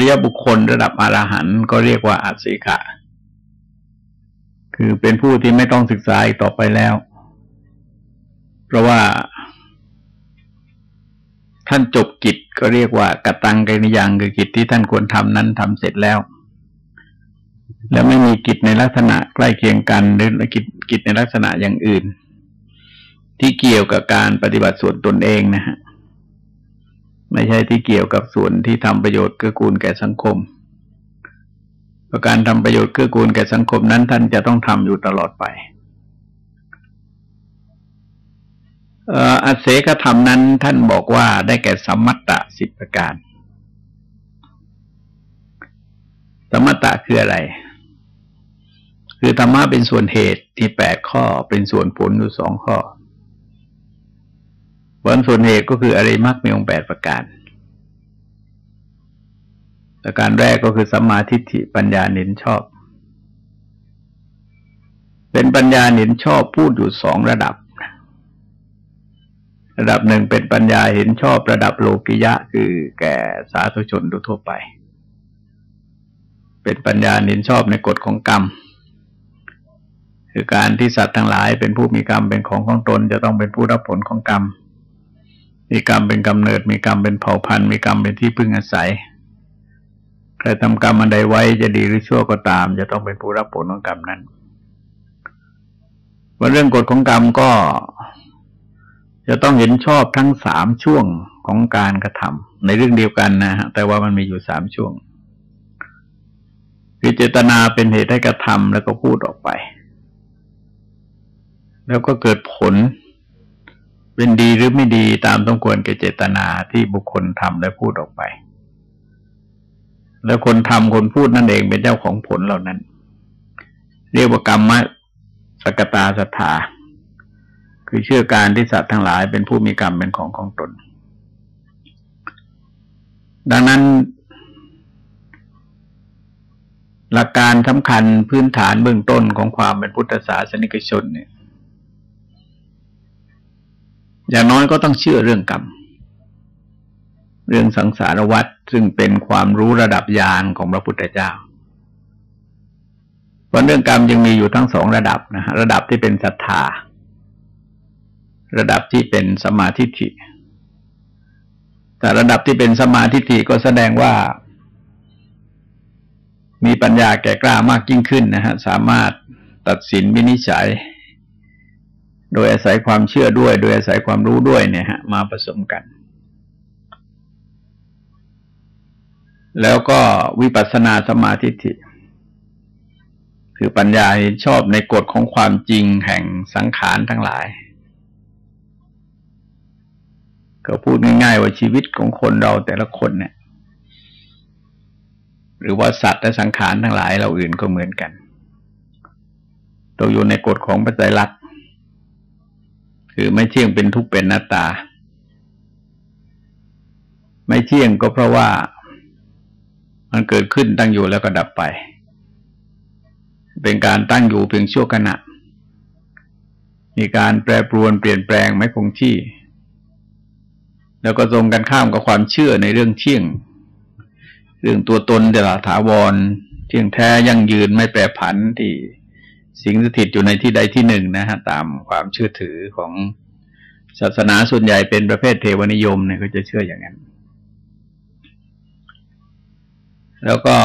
ริยบุคคลระดับอรหันต์ก็เรียกว่าอาศิกะคือเป็นผู้ที่ไม่ต้องศึกษาอีกต่อไปแล้ว เพราะว่า ท่านจบกิจก็เรียกว่ากตังกนิยังคือกิจที่ท่านควรทำนั้นทำเสร็จแล้ว แล้วไม่มีกิจในลักษณะใกล้เคียงกันหรือกิจกิจในลักษณะอย่างอื่น ที่เกี่ยวกับการปฏิบัติส่วนตนเองนะฮะ ไม่ใช่ที่เกี่ยวกับส่วนที่ทำประโยชน์เกื้อกูลแก่สังคมประการทำประโยชน์เกื้อกูลแก่สังคมนั้น ท่านจะต้องทำอยู่ตลอดไปอัเสกธรรมนั้นท่านบอกว่าได้แก่สมมัตตะสิบประการสมมัตตะคืออะไร คือธรรมะเป็นส่วนเหตุที่แปดข้อเป็นส่วนผลอยู่สองข้อ ผลส่วนเหตุก็คืออริมักมีองค์แปดประการ ประการแรกก็คือสัมมาทิฏฐิปัญญาเน้นชอบ เป็นปัญญาเน้นชอบพูดอยู่สองระดับ ระดับหนึ่งเป็นปัญญาเห็นชอบระดับโลกิยะคือแก่สาธุชนทั่วไป เป็นปัญญาเน้นชอบในกฎของกรรมคือการที่สัตว์ทั้งหลายเป็นผู้มีกรรมเป็นของของตน จะต้องเป็นผู้รับผลของกรรม มีกรรมเป็นกำเนิด มีกรรมเป็นเผ่าพันธุ์มีกรรมเป็นที่พึ่งอาศัย ใครทำกรรมอันใดไว้จะดีหรือชั่วก็ตาม จะต้องเป็นผู้รับผลของกรรมนั้นว่าเรื่องกฎของกรรมก็ จะต้องเห็นชอบทั้งสามช่วงของการกระทำในเรื่องเดียวกันนะฮะแต่ว่ามันมีอยู่สามช่วง คือเจตนาเป็นเหตุให้กระทำแล้วก็พูดออกไป แล้วก็เกิดผล เป็นดีหรือไม่ดีตามต้องควรแก่เจตนาที่บุคคลทำและพูดออกไป แล้วคนทำคนพูดนั่นเองเป็นเจ้าของผลเหล่านั้น เรียกว่ากรรมสกตาศรัทธาคือเชื่อการที่สัตว์ทั้งหลายเป็นผู้มีกรรมเป็นของของตน ดังนั้น หลักการสำคัญพื้นฐานเบื้องต้นของความเป็นพุทธศาสนิกชนเนี่ย อย่างน้อยก็ต้องเชื่อเรื่องกรรม เรื่องสังสารวัฏซึ่งเป็นความรู้ระดับญาณของพระพุทธเจ้าเพราะเรื่องกรรมยังมีอยู่ทั้งสองระดับนะระดับที่เป็นศรัทธา ระดับที่เป็นสมาธิิแต่ระดับที่เป็นสมาธิิก็แสดงว่า มีปัญญาแก่กล้ามากยิ่งขึ้นนะฮะสามารถตัดสินวินิจฉัย โดยอาศัยความเชื่อด้วย โดยอาศัยความรู้ด้วยเนี่ยฮะ มาผสมกัน แล้วก็วิปัสสนาสมาธิิคือปัญญาชอบในกฎของความจริงแห่งสังขารทั้งหลาย ก็พูดง่ายๆว่าชีวิตของคนเราแต่ละคนเนี่ย หรือว่าสัตว์และสังขารทั้งหลายเราอื่นก็เหมือนกันตกอยู่ในกฎของปัจจัยลักษ คือไม่เที่ยงเป็นทุกข์เป็นหน้าตา ไม่เที่ยงก็เพราะว่ามันเกิดขึ้นตั้งอยู่แล้วก็ดับไป เป็นการตั้งอยู่เพียงชั่วขณะ มีการแปรปรวนเปลี่ยนแปลงไม่คงที่ แล้วก็ตรงกันข้ามกับความเชื่อในเรื่องเที่ยง เรื่องตัวตนเดลถาวร เที่ยงแท้ยั่งยืนไม่แปรผันที่ สิ่งสถิตอยู่ในที่ใดที่หนึ่งนะฮะตามความเชื่อถือของศาสนาส่วนใหญ่เป็นประเภทเทวนิยมเนี่ยก็จะเชื่ออย่างนั้น แล้วก็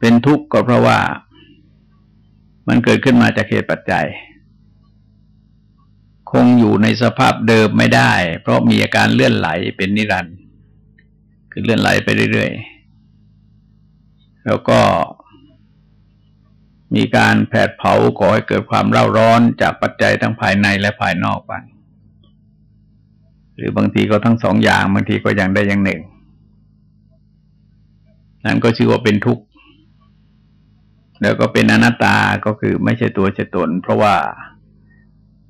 เป็นทุกข์ก็เพราะว่ามันเกิดขึ้นมาจากเหตุปัจจัย คงอยู่ในสภาพเดิมไม่ได้ เพราะมีอาการเลื่อนไหลเป็นนิรันดร์คือเลื่อนไหลไปเรื่อยๆ แล้วก็ มีการแผดเผาก่อให้เกิดความเร่าร้อนจากปัจจัยทั้งภายในและภายนอกบ้างหรือบางทีก็ทั้งสองอย่างบางทีก็อย่างใดอย่างหนึ่ง นั่นก็ชื่อว่าเป็นทุกข์ แล้วก็เป็นอนัตตาก็คือไม่ใช่ตัวใช่ตน เพราะว่า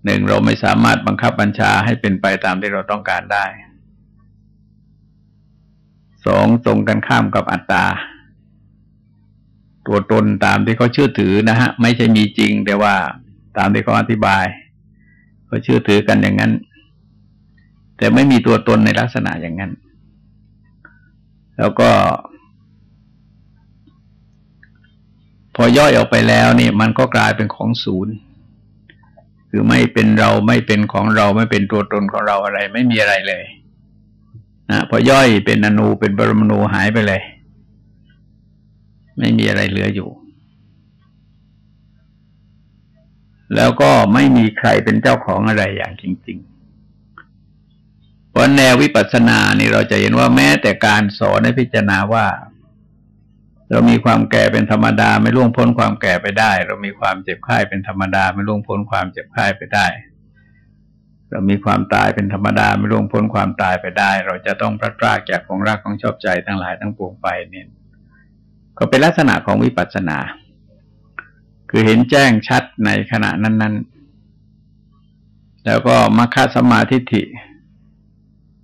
หนึ่งเราไม่สามารถบังคับบัญชาให้เป็นไปตามที่เราต้องการได้สองตรงกันข้ามกับอัตตา ตัวตนตามที่เขาเชื่อถือนะฮะ ไม่ใช่มีจริง แต่ว่าตามที่เขาอธิบายเขาเชื่อถือกันอย่างนั้น แต่ไม่มีตัวตนในลักษณะอย่างนั้น แล้วก็ พอย่อยออกไปแล้วนี่มันก็กลายเป็นของศูนย์คือไม่เป็นเราไม่เป็นของเราไม่เป็นตัวตนของเราอะไร ไม่มีอะไรเลยนะพอย่อยเป็นอนูเป็นปรมาณูหายไปเลย ไม่มีอะไรเหลืออยู่ แล้วก็ไม่มีใครเป็นเจ้าของอะไรอย่างจริง ๆ เพราะแนววิปัสสนานี่เราจะเห็นว่าแม้แต่การสอนให้พิจารณาว่า เรามีความแก่เป็นธรรมดาไม่ล่วงพ้นความแก่ไปได้ เรามีความเจ็บไข้เป็นธรรมดาไม่ล่วงพ้นความเจ็บไข้ไปได้เรามีความตายเป็นธรรมดาไม่ล่วงพ้นความตายไปได้ เราจะต้องพลาดพลาดจากของรักของชอบใจทั้งหลายทั้งปวงไปเนี่ย ก็เป็นลักษณะของวิปัสสนา คือเห็นแจ้งชัดในขณะนั้น ๆ แล้วก็มัคคสมาธิิ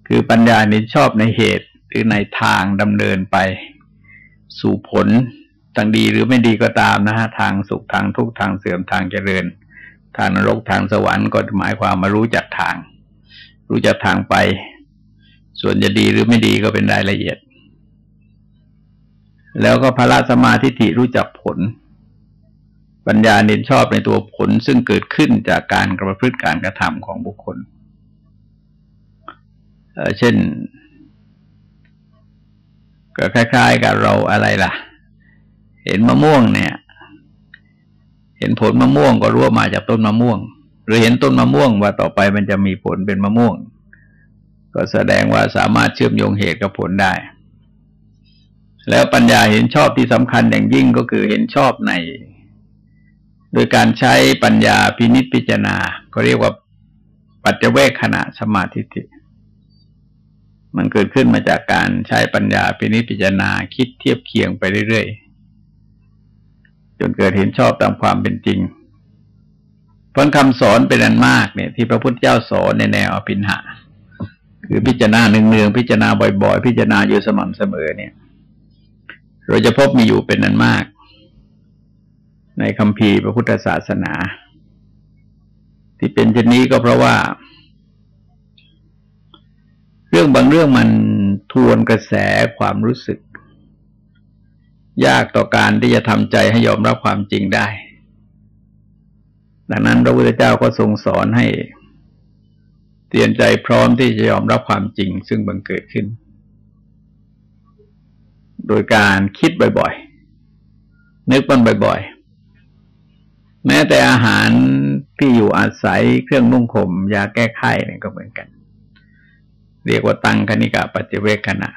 คือปัญญานิชอบในเหตุหรือในทางดำเนินไป สู่ผลทางดีหรือไม่ดีก็ตามนะฮะทางสุขทางทุกทางเสื่อมทางเจริญ ทางนรกทางสวรรค์ก็หมายความมารู้จักทาง รู้จักทางไป ส่วนจะดีหรือไม่ดีก็เป็นรายละเอียด แล้วก็พระสมาธิิรู้จักผล ปัญญาเน้นชอบในตัวผลซึ่งเกิดขึ้นจากการกระพฤติการกระทำของบุคคลเช่น ก็คล้าย ๆ กับเราอะไรล่ะ เห็นมะม่วงเนี่ย เห็นผลมะม่วงก็รู้ว่ามาจากต้นมะม่วง หรือเห็นต้นมะม่วงว่าต่อไปมันจะมีผลเป็นมะม่วง ก็แสดงว่าสามารถเชื่อมโยงเหตุกับผลได้ แล้วปัญญาเห็นชอบที่สำคัญอย่างยิ่งก็คือเห็นชอบใน โดยการใช้ปัญญาพินิจพิจารณาก็เรียกว่าปัจเจเวคขณะสมาธิิมันเกิดขึ้นมาจากการใช้ปัญญาพินิจพิจารณาคิดเทียบเคียงไปเรื่อยๆ จนเกิดเห็นชอบตามความเป็นจริงเพราะคำสอนเป็นอันมากเนี่ย ที่พระพุทธเจ้าสอนในแนวอภินหาคือพิจารณาหนึ่งเนืองพิจารณาบ่อยๆ พิจารณาอยู่สม่ำเสมอเนี่ย เราจะพบมีอยู่เป็นอันมาก ในคำพีพระพุทธศาสนา ที่เป็นเช่นนี้ก็เพราะว่า เรื่องบางเรื่องมันทวนกระแสความรู้สึก ยากต่อการที่จะทำใจให้ยอมรับความจริงได้ ดังนั้นพระพุทธเจ้าก็ทรงสอนให้เตรียมใจพร้อมที่จะยอมรับความจริงซึ่งบังเกิดขึ้น โดยการคิดบ่อยๆ นึกมันบ่อยๆ แม้แต่อาหารที่อยู่อาศัยเครื่องนุ่งห่มยาแก้ไขนี่ก็เหมือนกัน เรียกว่าตังคณิกาปัจเจเวกขณะ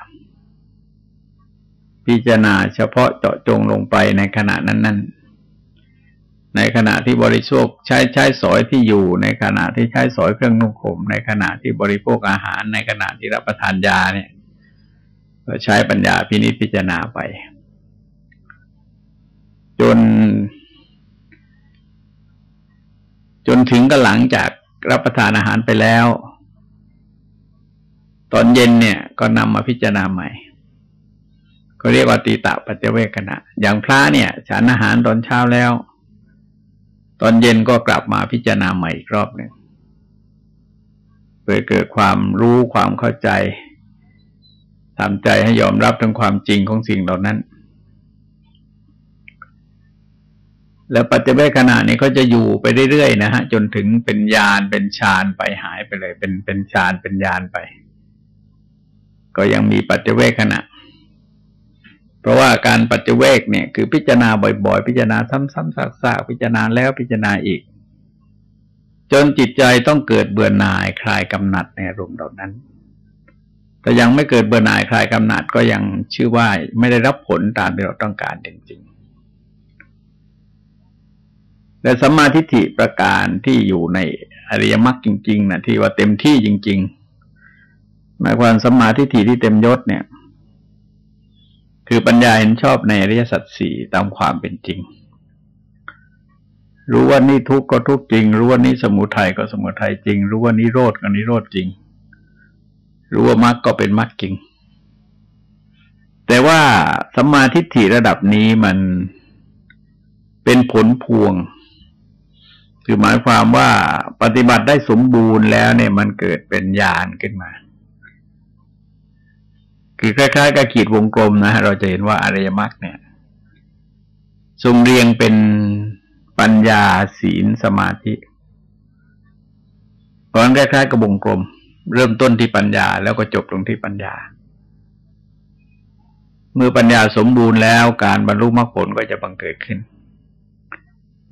พิจารณาเฉพาะเจาะจงลงไปในขณะนั้น ๆในขณะที่บริโภคใช้ใช้สอยที่อยู่ ในขณะที่ใช้สอยเครื่องนุ่งห่มในขณะที่บริโภคอาหาร ในขณะที่รับประทานยาเนี่ย ก็ใช้ปัญญาพินิจพิจารณาไป จน จนถึงก็หลังจากรับประทานอาหารไปแล้ว ตอนเย็นเนี่ยก็นำมาพิจารณาใหม่ก็เรียกว่าตีตะปัจเจเวกขณะอย่างพระเนี่ย ฉันอาหารตอนเช้าแล้ว ตอนเย็นก็กลับมาพิจารณาใหม่อีกรอบหนึ่งเพื่อเกิดความรู้ความเข้าใจ ทำใจให้ยอมรับถึงความจริงของสิ่งเหล่านั้น แล้วปัจเจเวกขณะนี้ก็จะอยู่ไปเรื่อยๆนะฮะ จนถึงเป็นญาณเป็นฌานไปหายไปเลย เป็นเป็นฌานเป็นญาณไป ก็ยังมีปัจเจเวกขณะ เพราะว่าการปัจเจเวกเนี่ยคือพิจารณาบ่อยๆ พิจารณาซ้ำๆซากๆพิจารณาแล้วพิจารณาอีก จนจิตใจต้องเกิดเบื่อหน่ายคลายกำหนัดในอารมณ์เหล่านั้น แต่ยังไม่เกิดเบื่อหน่ายคลายกำหนัดก็ยังชื่อว่าไม่ได้รับผลตามที่เราต้องการจริงๆแต่สัมมาทิฏฐิประการที่อยู่ในอริยมรรคจริงๆนะที่ว่าเต็มที่จริง ๆ หมายความสัมมาทิฏฐิที่เต็มยศเนี่ย คือปัญญาเห็นชอบในอริยสัจสี่ตามความเป็นจริง รู้ว่านี่ทุกข์ก็ทุกข์จริง รู้ว่านี่สมุทัยก็สมุทัยจริง รู้ว่านี่โรธก็นิโรธจริง รู้ว่ามรรคก็เป็นมรรคจริง แต่ว่าสัมมาทิฏฐิระดับนี้มันเป็นผลพวง คือหมายความว่าปฏิบัติได้สมบูรณ์แล้วเนี่ยมันเกิดเป็นญาณขึ้นมา คือคล้ายๆกับขีดวงกลมนะเราจะเห็นว่าอริยมรรคเนี่ยทรงเรียงเป็นปัญญาศีลสมาธิก่อนคล้ายๆกับวงกลม เริ่มต้นที่ปัญญาแล้วก็จบตรงที่ปัญญา เมื่อปัญญาสมบูรณ์แล้วการบรรลุมรรคผลก็จะบังเกิดขึ้น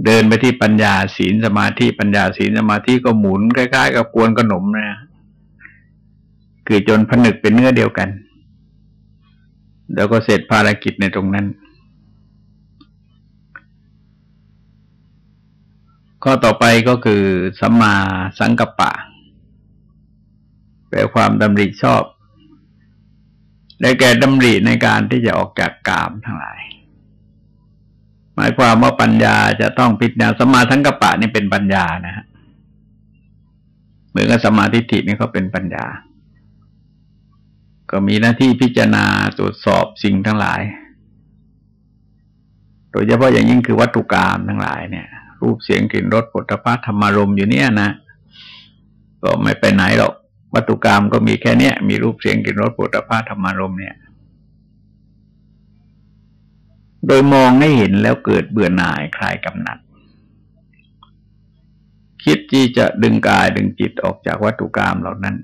เดินไปที่ปัญญาศีลสมาธิปัญญาศีลสมาธิก็หมุนคล้ายๆ กับกวนขนมนะคือจนผนึกเป็นเนื้อเดียวกัน แล้วก็เสร็จภารกิจในตรงนั้น ข้อต่อไปก็คือสัมมาสังกัปปะ แปลความดำริชอบ ได้แก่ดำริในการที่จะออกจากกามทั้งหลาย หมายความว่าปัญญาจะต้องพิจารณาสมาสังกัปปะนี่เป็นปัญญานะฮะเหมือนกับสมาธิฐินี่เขาเป็นปัญญา ก็มีหน้าที่พิจารณาตรวจสอบสิ่งทั้งหลาย โดยเฉพาะอย่างยิ่งคือวัตถุกรรมทั้งหลายเนี่ย รูปเสียงกลิ่นรสปุถะพัธรรมารมอยู่เนี่ยนะ ก็ไม่ไปไหนหรอก วัตถุกรรมก็มีแค่เนี้ยมีรูปเสียงกลิ่นรสปุถะพัธรรมารมเนี่ย โดยมองให้เห็นแล้วเกิดเบื่อหน่ายคลายกำหนัด คิดที่จะดึงกายดึงจิตออกจากวัตถุกรรมเหล่านั้น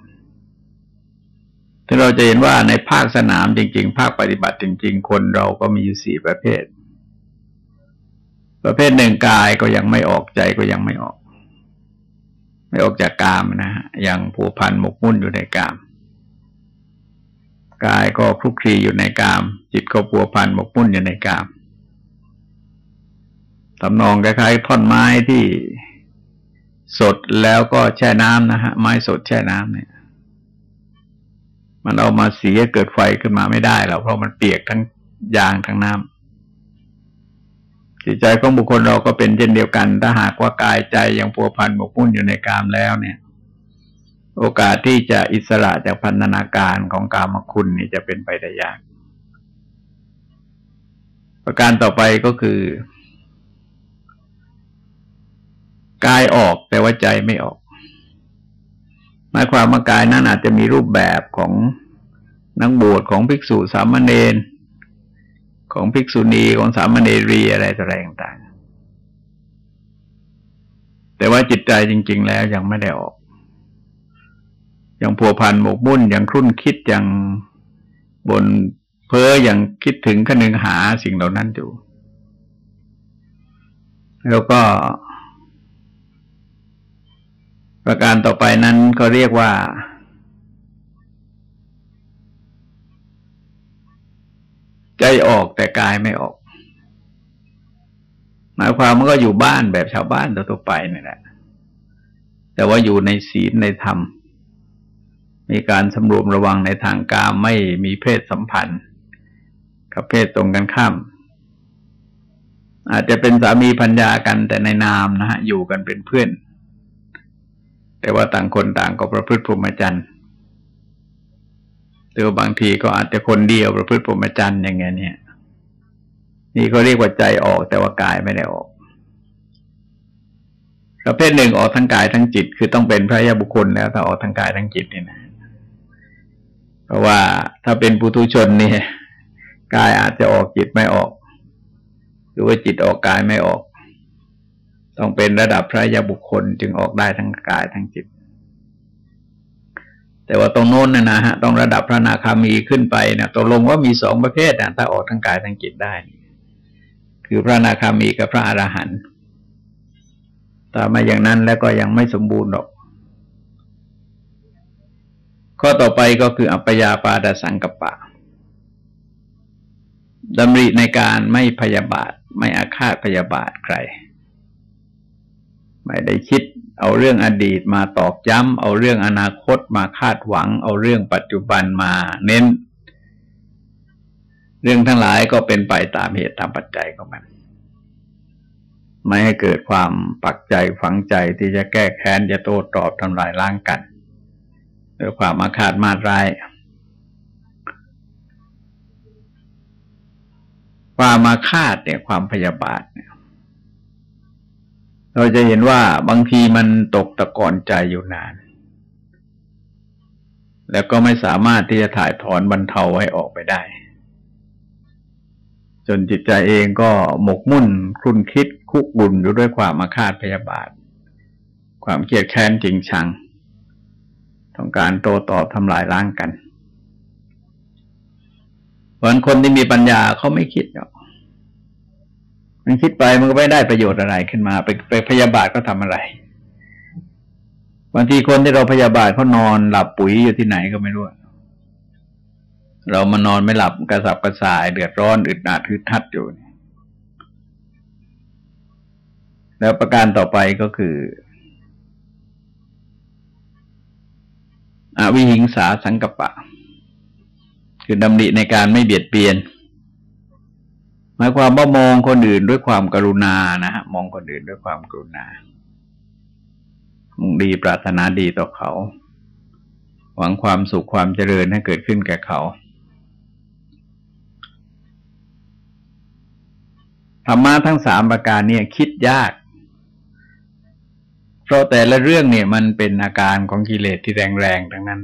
ถ้าเราจะเห็นว่าในภาคสนามจริง ๆ ภาคปฏิบัติจริง ๆ คนเราก็มีอยู่สี่ประเภท ประเภทหนึ่งกายก็ยังไม่ออกใจก็ยังไม่ออก ไม่ออกจากกามนะฮะยังผูกพันหมกมุ่นอยู่ในกาม กายก็คลุกคลีอยู่ในกาม จิตก็ผัวพันหมกมุ่นอยู่ในกามทำนองคล้ายๆท่อนไม้ที่สดแล้วก็แช่น้ำนะฮะไม้สดแช่น้ำเนี่ย มันเอามาเสียเกิดไฟขึ้นมาไม่ได้หรอกเพราะมันเปียกทั้งยางทั้งน้ำ จิตใจของบุคคลเราก็เป็นเช่นเดียวกัน ถ้าหากว่ากายใจยังพัวพันหมกมุ่นอยู่ในกามแล้วเนี่ย โอกาสที่จะอิสระจากพันธนาการของกามคุณนี่จะเป็นไปได้ยาก ประการต่อไปก็คือกายออกแต่ว่าใจไม่ออก หมายความว่ากายนั้นอาจจะมีรูปแบบของนักบวชของภิกษุสามเณร ของภิกษุณีของสามเณรีอะไรต่ออะไรต่างๆ แต่ว่าจิตใจจริง ๆ แล้วยังไม่ได้ออก ยังพัวพันหมกมุ่นยังครุ่นคิดยังบนเพ้อยังคิดถึงขนึงหาสิ่งเหล่านั้นอยู่ แล้วก็ ประการต่อไปนั้นก็เรียกว่า ใจออกแต่กายไม่ออก หมายความมันก็อยู่บ้านแบบชาวบ้านทั่วไปนี่แหละแต่ว่าอยู่ในศีลในธรรม มีการสำรวมระวังในทางการไม่มีเพศสัมพันธ์ กับเพศตรงกันข้าม อาจจะเป็นสามีพัญญากันแต่ในนามนะฮะอยู่กันเป็นเพื่อน แต่ว่าต่างคนต่างก็ประพฤติพรหมจรรย์ หรือบางทีก็อาจจะคนเดียวประพฤติพรหมจรรย์อย่างเงี้ยเนี่ย นี่เขาเรียกว่าใจออกแต่ว่ากายไม่ได้ออก ประเภทหนึ่งออกทั้งกายทั้งจิต คือต้องเป็นพระยาบุคคลแล้วถ้าออกทั้งกายทั้งจิตนี่นะเพราะว่าถ้าเป็นปุถุชนนี่กายอาจจะออกจิตไม่ออก หรือว่าจิตออกกายไม่ออก ต้องเป็นระดับพระยาบุคคลจึงออกได้ทั้งกายทั้งจิต แต่ว่าตรงโน้นนะนะฮะต้องระดับพระนาคามีขึ้นไปนะตกลงว่ามีสองประเภทนะถ้าออกทั้งกายทั้งจิตได้ คือพระนาคามีกับพระอรหันต์แต่มาอย่างนั้นแล้วก็ยังไม่สมบูรณ์หรอก ข้อต่อไปก็คืออัปยาปาดสังกปะดำริในการไม่พยาบาท ไม่อาฆาตพยาบาทใคร ไม่ได้คิด เอาเรื่องอดีตมาตอกย้ำ เอาเรื่องอนาคตมาคาดหวัง เอาเรื่องปัจจุบันมาเน้น เรื่องทั้งหลายก็เป็นไปตามเหตุตามปัจจัยของมัน ไม่ให้เกิดความปักใจฝังใจที่จะแก้แค้นจะโต้ตอบทำลายล้างกันด้วยความอาฆาตมาดร้ายความมาคาดเนี่ยความพยาบาทเนี่ย เราจะเห็นว่าบางทีมันตกตะกอนใจอยู่นาน แล้วก็ไม่สามารถที่จะถ่ายถอนบรรเทาให้ออกไปได้ จนจิตใจเองก็หมกมุ่นครุ่นคิดคุกบุญอยู่ด้วยความมาคาดพยาบาท ความเกลียดแค้นจริงชัง ต้องการโตตอบทำลายล้างกันเพราะคนที่มีปัญญาเขาไม่คิดหรอก มันคิดไปมันก็ไม่ได้ประโยชน์อะไรขึ้นมา ไปไปพยาบาทก็ทำอะไร บางทีคนที่เราพยาบาทเขานอนหลับปุ๋ยอยู่ที่ไหนก็ไม่รู้ เรามานอนไม่หลับกระสับกระส่ายเดือดร้อนอึดอัดทึดทัดอยู่ แล้วประการต่อไปก็คืออวิหิงสาสังกปะ คือดำริในการไม่เบียดเบียน หมายความว่ามองคนอื่นด้วยความกรุณานะฮะมองคนอื่นด้วยความกรุณามุ่งดีปรารถนาดีต่อเขา หวังความสุขความเจริญให้เกิดขึ้นแก่เขาธรรมะทั้งสามประการเนี่ยคิดยาก เพราะแต่ละเรื่องเนี่ยมันเป็นอาการของกิเลสที่แรงๆทั้งนั้น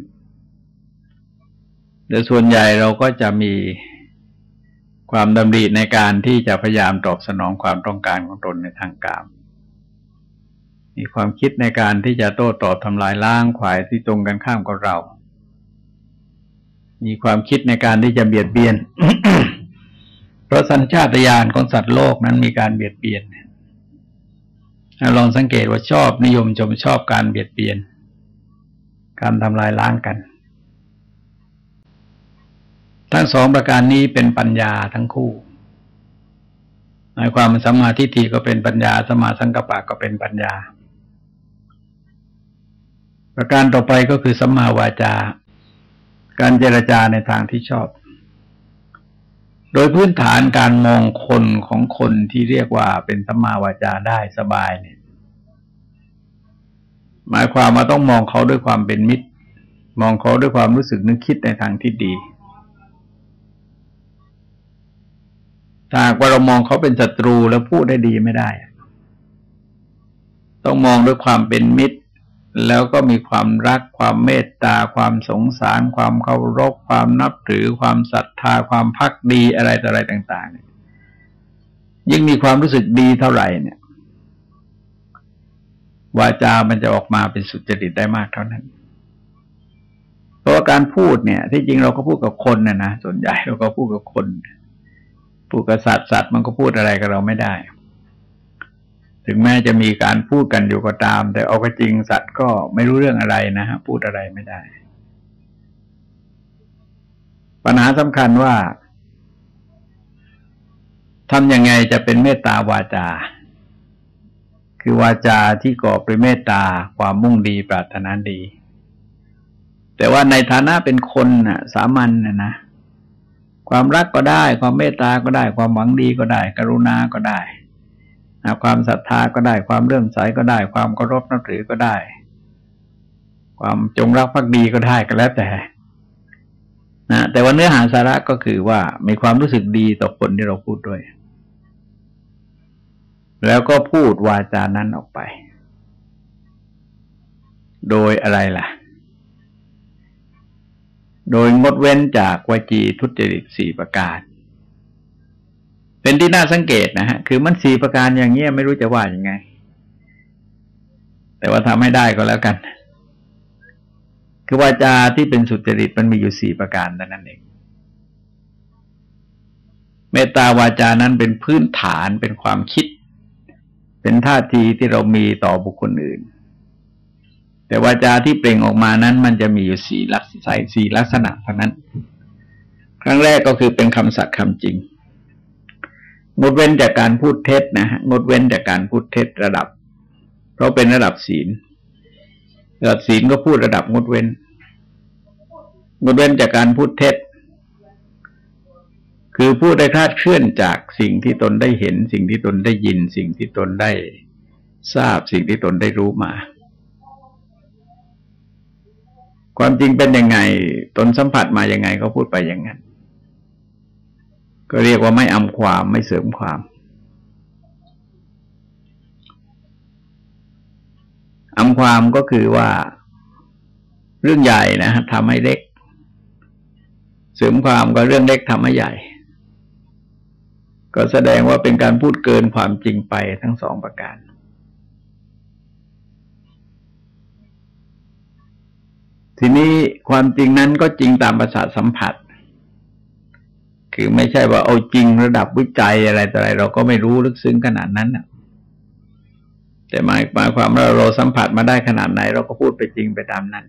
แต่ส่วนใหญ่เราก็จะมี ความดำริในการที่จะพยายามตอบสนองความต้องการของตนในทางกาม มีความคิดในการที่จะโต้ตอบทำลายล้างขวายที่ตรงกันข้ามกับเรา มีความคิดในการที่จะเบียดเบียน เพราะสัญชาตญาณของสัตว์โลกนั้นมีการเบียดเบียน ลองสังเกตว่าชอบนิยมชมชอบการเบียดเบียน การทำลายล้างกัน ทั้งสองประการนี้เป็นปัญญาทั้งคู่หมายความสัมมาทิฏฐิก็เป็นปัญญาสมาสังกปะก็เป็นปัญญา ประการต่อไปก็คือสัมมาวาจา การเจรจาในทางที่ชอบ โดยพื้นฐานการมองคนของคนที่เรียกว่าเป็นสัมมาวาจาได้สบายเนี่ย หมายความว่าต้องมองเขาด้วยความเป็นมิตร มองเขาด้วยความรู้สึกนึกคิดในทางที่ดี ถ้าว่าเรามองเขาเป็นศัตรูแล้วพูดได้ดีไม่ได้ ต้องมองด้วยความเป็นมิตร แล้วก็มีความรัก ความเมตตา ความสงสาร ความเคารพความนับถือ ความศรัทธา ความพักดีอะไรต่ออะไรต่างๆยิ่งมีความรู้สึกดีเท่าไหร่เนี่ยวาจามันจะออกมาเป็นสุจริตได้มากเท่านั้น เพราะาการพูดเนี่ย ที่จริงเราก็พูดกับคนนะนะ ส่วนใหญ่เราก็พูดกับคน พูดกับสัตว์สัตว์มันก็พูดอะไรกับเราไม่ได้ ถึงแม้จะมีการพูดกันอยู่ก็ตาม แต่เอาก็จริงสัตว์ก็ไม่รู้เรื่องอะไรนะฮะพูดอะไรไม่ได้ ปัญหาสำคัญว่าทำยังไงจะเป็นเมตตาวาจา คือวาจาที่ก่อไปเมตตาความมุ่งดีปรารถนาดี แต่ว่าในฐานะเป็นคนน่ะสามัญนะนะ ความรักก็ได้ ความเมตตาก็ได้ ความหวังดีก็ได้ กรุณาก็ได้ความศรัทธาก็ได้ ความเรื่มใสก็ได้ ความเคารพนับถือก็ได้ ความจงรักภักดีก็ได้ก็แล้วแต่นะแต่ว่าเนื้อหาสาระก็คือว่ามีความรู้สึกดีต่อคนที่เราพูดด้วย แล้วก็พูดวาจานั้นออกไป โดยอะไรล่ะ โดยงดเว้นจากวจีทุจริตสี่ประการ เป็นที่น่าสังเกตนะฮะ คือมันสี่ประการอย่างเงี้ยไม่รู้จะว่ายังไง แต่ว่าทำให้ได้ก็แล้วกัน คือวาจาที่เป็นสุจริตมันมีอยู่สี่ประการนั่นเอง เมตตาวาจานั้นเป็นพื้นฐานเป็นความคิด เป็นท่าทีที่เรามีต่อบุคคลอื่น แต่วาจาที่เปล่งออกมานั้น มันจะมีอยู่สี่ลักษณะสี่ลักษณะเท่านั้น ครั้งแรกก็คือเป็นคำสัตย์คำจริง งดเว้นจากการพูดเท็จนะฮะงดเว้นจากการพูดเท็จระดับ เพราะเป็นระดับศีล ระดับศีลก็พูดระดับงดเว้น งดเว้นจากการพูดเท็จ คือพูดได้คลาดเคลื่อนจากสิ่งที่ตนได้เห็น สิ่งที่ตนได้ยิน สิ่งที่ตนได้ทราบ สิ่งที่ตนได้รู้มา ความจริงเป็นยังไง ตนสัมผัสมาอย่างไงก็พูดไปอย่างนั้น ก็เรียกว่าไม่อำความไม่เสริมความอำความก็คือว่า เรื่องใหญ่นะฮะทำให้เล็ก เสริมความก็เรื่องเล็กทำให้ใหญ่ ก็แสดงว่าเป็นการพูดเกินความจริงไปทั้งสองประการ ทีนี้ความจริงนั้นก็จริงตามประสาทสัมผัส คือไม่ใช่ว่าเอาจริงระดับวิจัยอะไรต่ออะไร เราก็ไม่รู้ลึกซึ้งขนาดนั้นนะแต่หมายหมายความว่าเราสัมผัสมาได้ขนาดไหน เราก็พูดไปจริงไปตามนั้น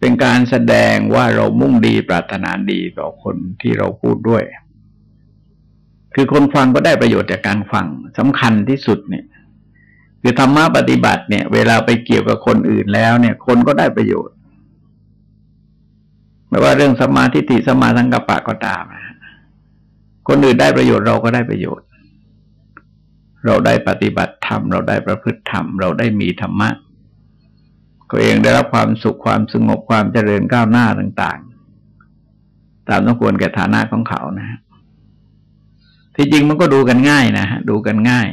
เป็นการแสดงว่าเรามุ่งดีปรารถนาดีต่อคนที่เราพูดด้วย คือคนฟังก็ได้ประโยชน์จากการฟังสำคัญที่สุดเนี่ย คือธรรมะปฏิบัติเนี่ย เวลาไปเกี่ยวกับคนอื่นแล้วเนี่ย คนก็ได้ประโยชน์ไม่ว่าเรื่องสมาธิสมาสังกัปปะก็ตามนะคนอื่นได้ประโยชน์เราก็ได้ประโยชน์ เราได้ปฏิบัติธรรม เราได้ประพฤติธรรม เราได้มีธรรมะก็เองได้รับความสุขความสงบความเจริญก้าวหน้าต่างๆ ตามต้องควรแก่ฐานะของเขานะฮะที่จริงมันก็ดูกันง่ายนะฮะดูกันง่าย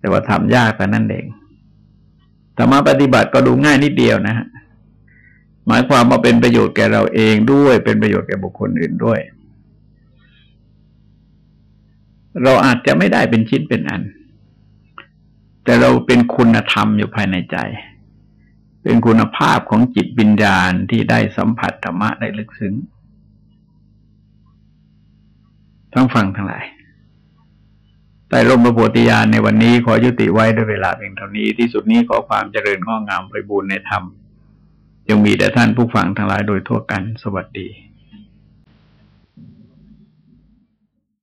แต่ว่าทำยากแต่นั่นเองธรรมะปฏิบัติก็ดูง่ายนิดเดียวนะฮะหมายความว่าเป็นประโยชน์แก่เราเองด้วย เป็นประโยชน์แก่บุคคลอื่นด้วย เราอาจจะไม่ได้เป็นชิ้นเป็นอัน แต่เราเป็นคุณธรรมอยู่ภายในใจ เป็นคุณภาพของจิตวิญญาณที่ได้สัมผัสธรรมะได้ลึกซึ้งทั้งฟังทั้งหลาย ใต่มพระโพธิญาณในวันนี้ขอยุติไว้ด้วยเวลาเพียงเท่านี้ที่สุดนี้ขอความเจริญง้องามไปบูรณนธรรมยังมีแต่ท่านผู้ฟังทั้งหลายโดยทั่วกัน สวัสดี